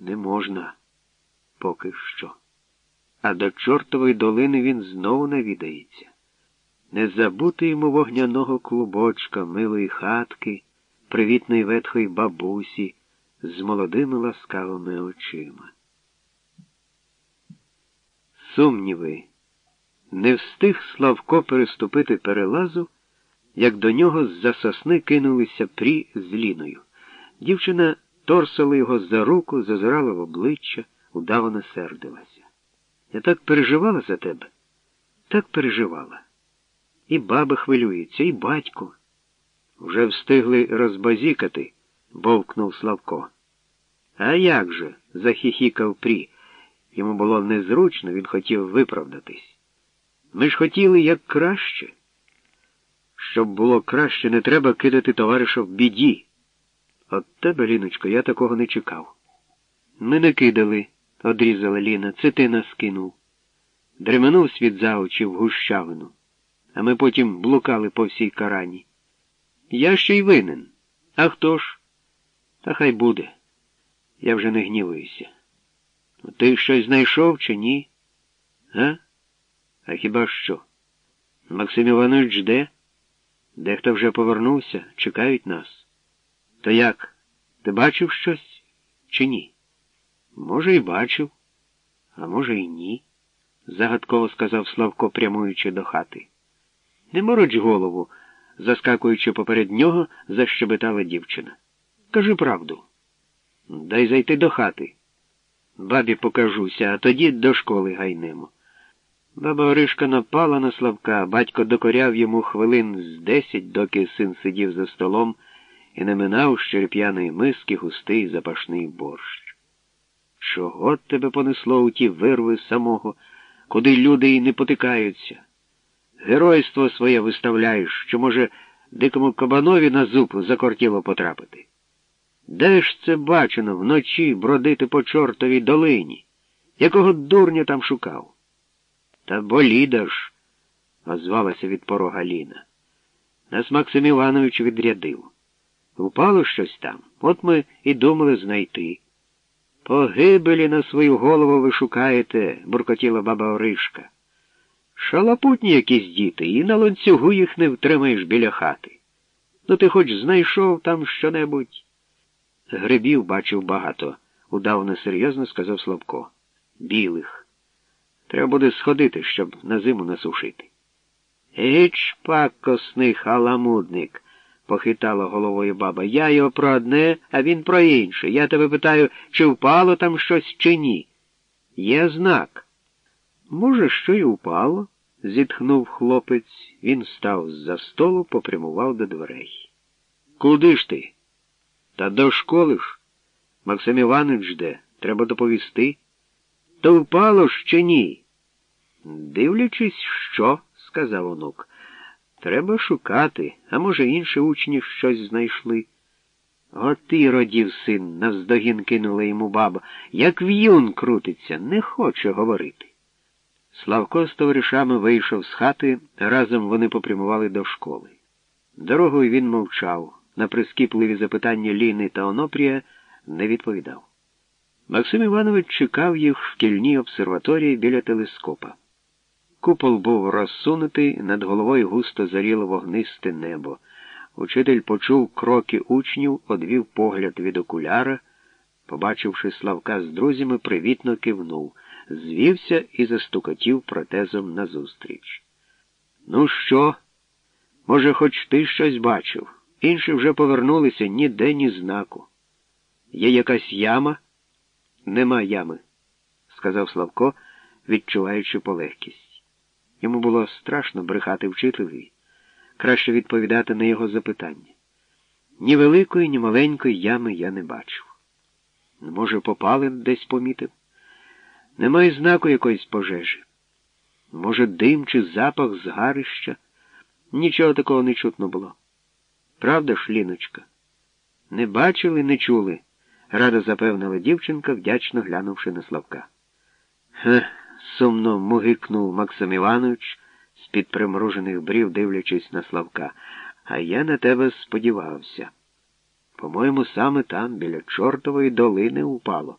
Не можна поки що. А до чортової долини він знову навідається. Не забути йому вогняного клубочка, милої хатки, привітної ветхої бабусі з молодими ласкавими очима. Сумніви. Не встиг Славко переступити перелазу, як до нього з-за сосни кинулися прі з Ліною. Дівчина торсила його за руку, зазирала в обличчя, удавано сердилася. Я так переживала за тебе, так переживала. І баба хвилюється, і батько. Вже встигли розбазікати, бовкнув Славко. А як же? захихікав Прі. Йому було незручно, він хотів виправдатись. Ми ж хотіли як краще. Щоб було краще, не треба кидати товариша в біді. От тебе, Ліночко, я такого не чекав. Ми не кидали, одрізала Ліна, це ти нас кинув. Дременув світ за очі в гущавину, а ми потім блукали по всій карані. Я ще й винен. А хто ж? Та хай буде. Я вже не гнівуюся. Ти щось знайшов чи ні? А? А хіба що? Максим Іванович жде? Дехто вже повернувся, чекають нас. То як? Ти бачив щось чи ні? Може, і бачив, а може, і ні, загадково сказав Славко, прямуючи до хати. Не мороч голову, заскакуючи поперед нього, защебетала дівчина. Кажи правду. Дай зайти до хати. Бабі покажуся, а тоді до школи гайнемо. Баба Оришка напала на Славка, батько докоряв йому хвилин з десять, доки син сидів за столом і не минав череп'яної миски густий запашний борщ. Чого тебе понесло у ті вирви самого, куди люди й не потикаються? Геройство своє виставляєш, що, може, дикому кабанові на зуб закортіло потрапити. Де ж це бачено вночі бродити по чортовій долині? Якого дурня там шукав? Та боліда ж, озвалася від порога Ліна. Нас Максим Іванович відрядив. Упало щось там, от ми і думали знайти. Погибелі на свою голову ви шукаєте, буркотіла баба Оришка. Шалапутні якісь діти, і на ланцюгу їх не втримаєш біля хати. Ну ти хоч знайшов там що-небудь? Грибів бачив багато, удавно серйозно сказав Славко. Білих. Треба буде сходити, щоб на зиму насушити. Іч пакосний халамудник, похитала головою баба. Я його про одне, а він про інше. Я тебе питаю, чи впало там щось, чи ні. Є знак. Може, що й упало? зітхнув хлопець. Він став з-за столу, попрямував до дверей. Куди ж ти? Та до школи ж. Максим Іванович жде, треба доповісти. То впало ж чи ні? Дивлячись, що, сказав онук. Треба шукати, а може, інші учні щось знайшли. От ти, родів син, навздогін кинула йому баба, як в'юн крутиться, не хоче говорити. Славко з товаришами вийшов з хати, разом вони попрямували до школи. Дорогою він мовчав, на прискіпливі запитання Ліни та Онопрія не відповідав. Максим Іванович чекав їх в кільній обсерваторії біля телескопа. Купол був розсунутий, над головою густо заріло вогнисте небо. Учитель почув кроки учнів, одвів погляд від окуляра, побачивши Славка з друзями, привітно кивнув, звівся і застукотів протезом назустріч. Ну що? Може, хоч ти щось бачив? Інші вже повернулися ніде ні знаку. Є якась яма? Нема ями, сказав Славко, відчуваючи полегкість. Йому було страшно брехати вчителеві, краще відповідати на його запитання. Ні великої, ні маленької ями я не бачив. Може, попали десь помітив? Немає знаку якоїсь пожежі. Може, дим чи запах згарища? Нічого такого не чутно було. Правда ж, Ліночка? Не бачили, не чули, радо запевнила дівчинка, вдячно глянувши на Славка. Сумно мугикнув Максим Іванович, з-під примружених брів, дивлячись на Славка. А я на тебе сподівався. По-моєму, саме там, біля чортової долини, упало.